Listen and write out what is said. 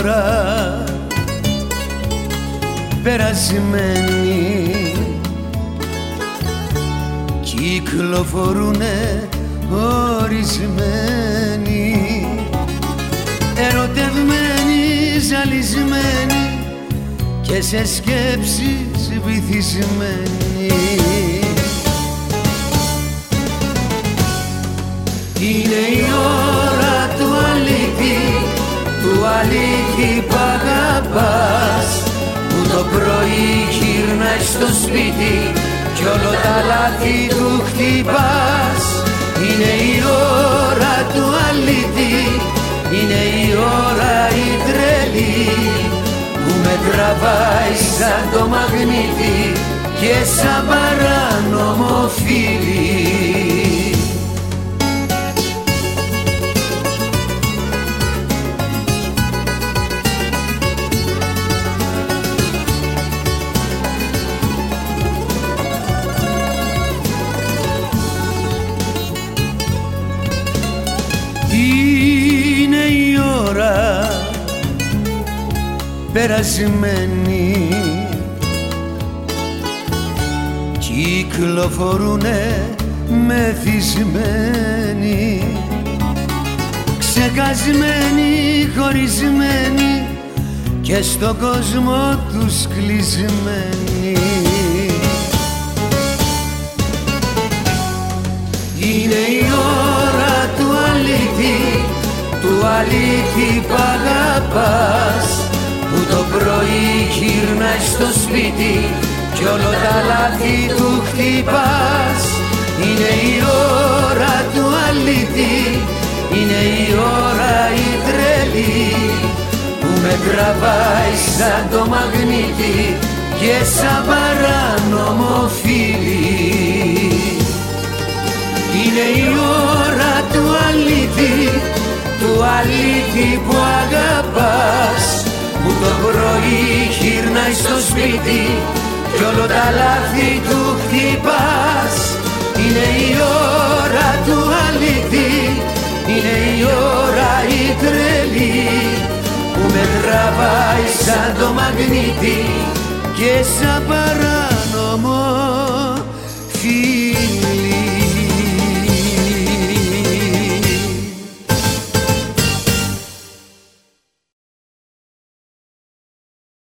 φορά περασμένοι κυκλοφορούνε ορισμένοι. Ερωτευμένοι, ζαλισμένοι και σε σκέψεις βυθισμένοι. Πρωί γυρνάει στο σπίτι κι όλο τα λάθη του χτυπάς. Είναι η ώρα του αλήθη, είναι η ώρα η τρελή που με τραβάει σαν το μαγνήτη και σαν παράνομο φίλι Είναι η ώρα περασμένη. Κυκλοφορούνε μεθυσμένοι ξεχασμένοι, χωρισμένοι και στον κόσμο τους κλεισμένοι. Είναι η ώρα του αλήθη, του αλήθη που αγαπάς που το πρωί γυρνάει στο σπίτι κι όλο τα λάθη του χτυπάς. Είναι η ώρα του αλήθη, είναι η ώρα η τρελή που με τραβάει σαν το μαγνήτη και σαν παράνομο φίλι. Είναι η ώρα του αλήθη, του αλήθη που αγαπάς. Που το πρωί γυρνάει στο σπίτι κι όλο τα λάθη του χτυπάς. Είναι η ώρα του αλήθη, είναι η ώρα η τρελή Που με τραβάει σαν το μαγνήτη και σαν παρά